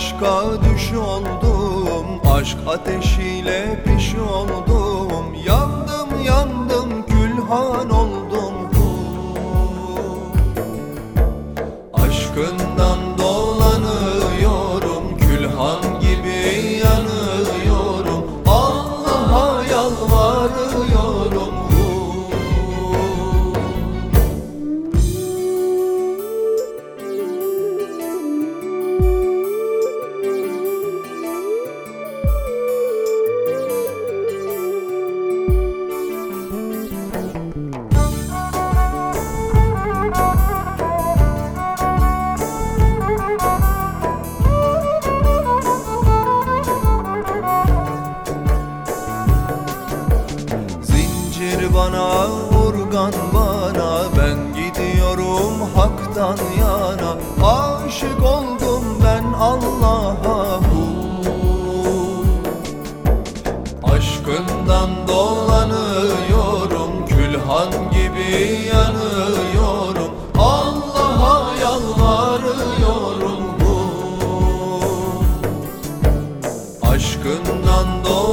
aşka düş oldum Aşk ateşiyle piş oldum. Yandım yandım külhan oldum. Aşkından bana urgan bana Ben gidiyorum haktan yana Aşık oldum ben Allah'a. Aşkından dolanıyorum Külhan gibi yanıyorum Allah'a yalvarıyorum hu. Aşkından dolanıyorum